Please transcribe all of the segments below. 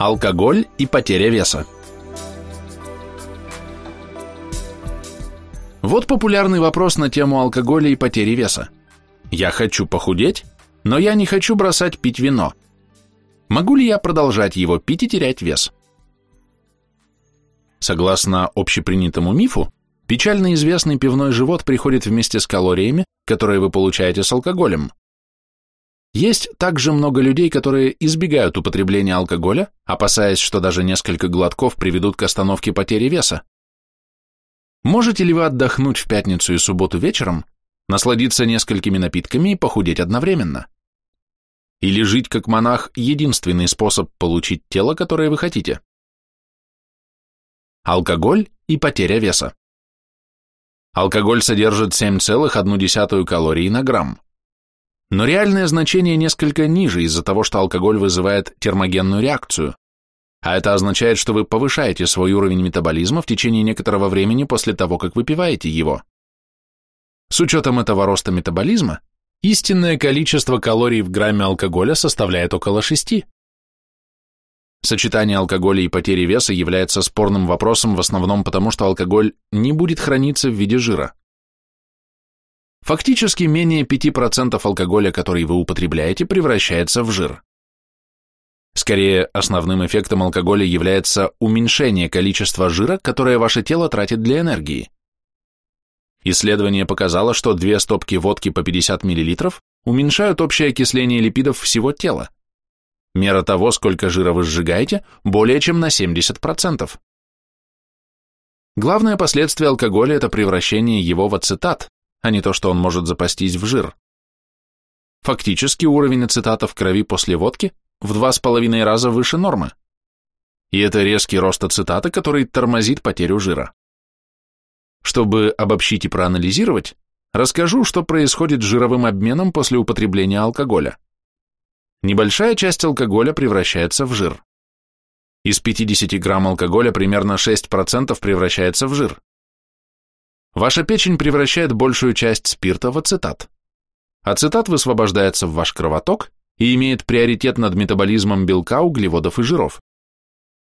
Алкоголь и потеря веса. Вот популярный вопрос на тему алкоголя и потери веса. Я хочу похудеть, но я не хочу бросать пить вино. Могу ли я продолжать его пить и терять вес? Согласно общепринятому мифу, печально известный пивной живот приходит вместе с калориями, которые вы получаете с алкоголем. Есть также много людей, которые избегают употребления алкоголя, опасаясь, что даже несколько глотков приведут к остановке потери веса. Можете ли вы отдохнуть в пятницу и субботу вечером, насладиться несколькими напитками и похудеть одновременно? Или жить как монах – единственный способ получить тело, которое вы хотите? Алкоголь и потеря веса. Алкоголь содержит 7,1 калории на грамм. Но реальное значение несколько ниже из-за того, что алкоголь вызывает термогенную реакцию, а это означает, что вы повышаете свой уровень метаболизма в течение некоторого времени после того, как выпиваете его. С учетом этого роста метаболизма, истинное количество калорий в грамме алкоголя составляет около 6. Сочетание алкоголя и потери веса является спорным вопросом в основном потому, что алкоголь не будет храниться в виде жира. Фактически менее 5% алкоголя, который вы употребляете, превращается в жир. Скорее, основным эффектом алкоголя является уменьшение количества жира, которое ваше тело тратит для энергии. Исследование показало, что две стопки водки по 50 мл уменьшают общее окисление липидов всего тела. Мера того, сколько жира вы сжигаете, более чем на 70%. Главное последствие алкоголя – это превращение его в ацетат, а не то, что он может запастись в жир. Фактически уровень ацетата в крови после водки в два с половиной раза выше нормы. И это резкий рост ацетата, который тормозит потерю жира. Чтобы обобщить и проанализировать, расскажу, что происходит с жировым обменом после употребления алкоголя. Небольшая часть алкоголя превращается в жир. Из 50 грамм алкоголя примерно 6% превращается в жир. Ваша печень превращает большую часть спирта в ацетат. Ацетат высвобождается в ваш кровоток и имеет приоритет над метаболизмом белка, углеводов и жиров.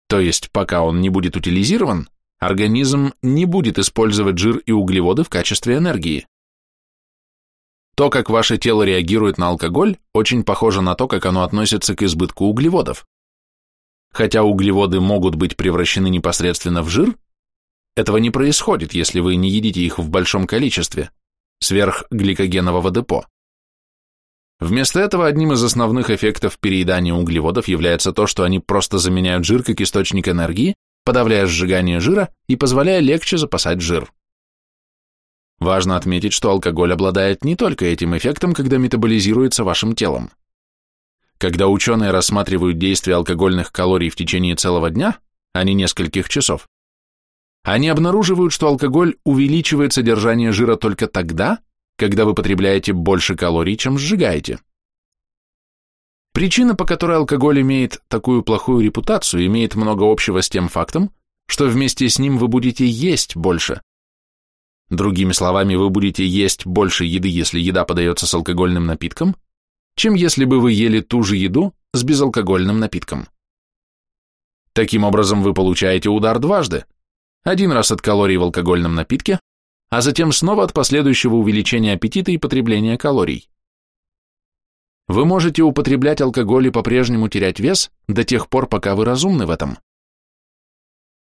То есть, пока он не будет утилизирован, организм не будет использовать жир и углеводы в качестве энергии. То, как ваше тело реагирует на алкоголь, очень похоже на то, как оно относится к избытку углеводов. Хотя углеводы могут быть превращены непосредственно в жир, этого не происходит, если вы не едите их в большом количестве, сверх гликогенового депо. Вместо этого одним из основных эффектов переедания углеводов является то, что они просто заменяют жир как источник энергии, подавляя сжигание жира и позволяя легче запасать жир. Важно отметить, что алкоголь обладает не только этим эффектом, когда метаболизируется вашим телом. Когда ученые рассматривают действие алкогольных калорий в течение целого дня, а не нескольких часов, они обнаруживают, что алкоголь увеличивает содержание жира только тогда, когда вы потребляете больше калорий, чем сжигаете. Причина, по которой алкоголь имеет такую плохую репутацию, имеет много общего с тем фактом, что вместе с ним вы будете есть больше. Другими словами, вы будете есть больше еды, если еда подается с алкогольным напитком, чем если бы вы ели ту же еду с безалкогольным напитком. Таким образом, вы получаете удар дважды – один раз от калорий в алкогольном напитке, а затем снова от последующего увеличения аппетита и потребления калорий. Вы можете употреблять алкоголь и по-прежнему терять вес до тех пор, пока вы разумны в этом.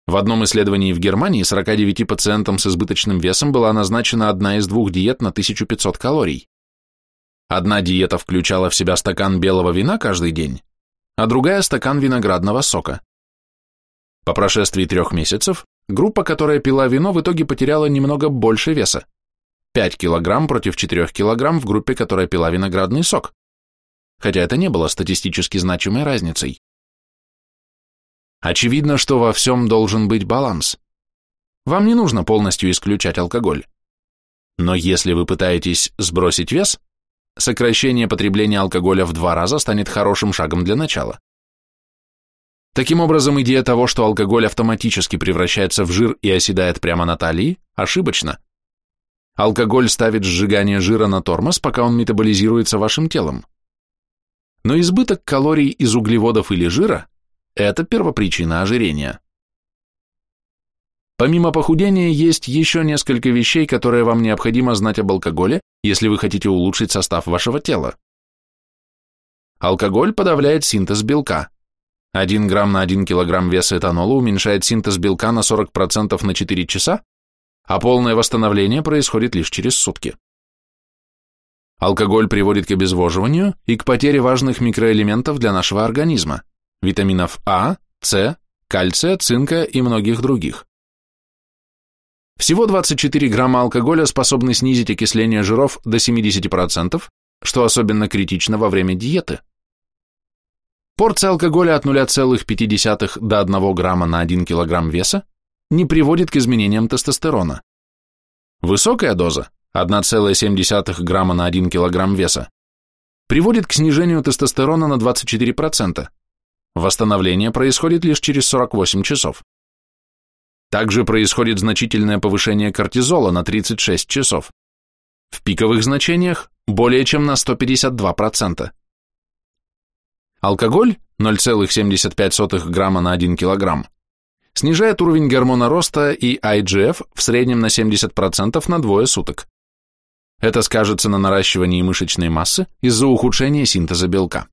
В одном исследовании в Германии 49 пациентам с избыточным весом была назначена одна из двух диет на 1500 калорий. Одна диета включала в себя стакан белого вина каждый день, а другая – стакан виноградного сока. По прошествии трех месяцев группа, которая пила вино, в итоге потеряла немного больше веса. 5 килограмм против 4 килограмм в группе, которая пила виноградный сок. Хотя это не было статистически значимой разницей. Очевидно, что во всем должен быть баланс. Вам не нужно полностью исключать алкоголь. Но если вы пытаетесь сбросить вес, сокращение потребления алкоголя в два раза станет хорошим шагом для начала. Таким образом, идея того, что алкоголь автоматически превращается в жир и оседает прямо на талии, ошибочна. Алкоголь ставит сжигание жира на тормоз, пока он метаболизируется вашим телом. Но избыток калорий из углеводов или жира Это первопричина ожирения. Помимо похудения, есть еще несколько вещей, которые вам необходимо знать об алкоголе, если вы хотите улучшить состав вашего тела. Алкоголь подавляет синтез белка. 1 грамм на 1 килограмм веса этанола уменьшает синтез белка на 40% на 4 часа, а полное восстановление происходит лишь через сутки. Алкоголь приводит к обезвоживанию и к потере важных микроэлементов для нашего организма – витаминов А, С, кальция, цинка и многих других. Всего 24 грамма алкоголя способны снизить окисление жиров до 70%, что особенно критично во время диеты. Порция алкоголя от 0,5 до 1 грамма на 1 килограмм веса не приводит к изменениям тестостерона. Высокая доза 1,7 грамма на 1 килограмм веса приводит к снижению тестостерона на 24%. Восстановление происходит лишь через 48 часов. Также происходит значительное повышение кортизола на 36 часов. В пиковых значениях более чем на 152%. Алкоголь 0,75 грамма на 1 килограмм снижает уровень гормона роста и IGF в среднем на 70% на двое суток. Это скажется на наращивании мышечной массы из-за ухудшения синтеза белка.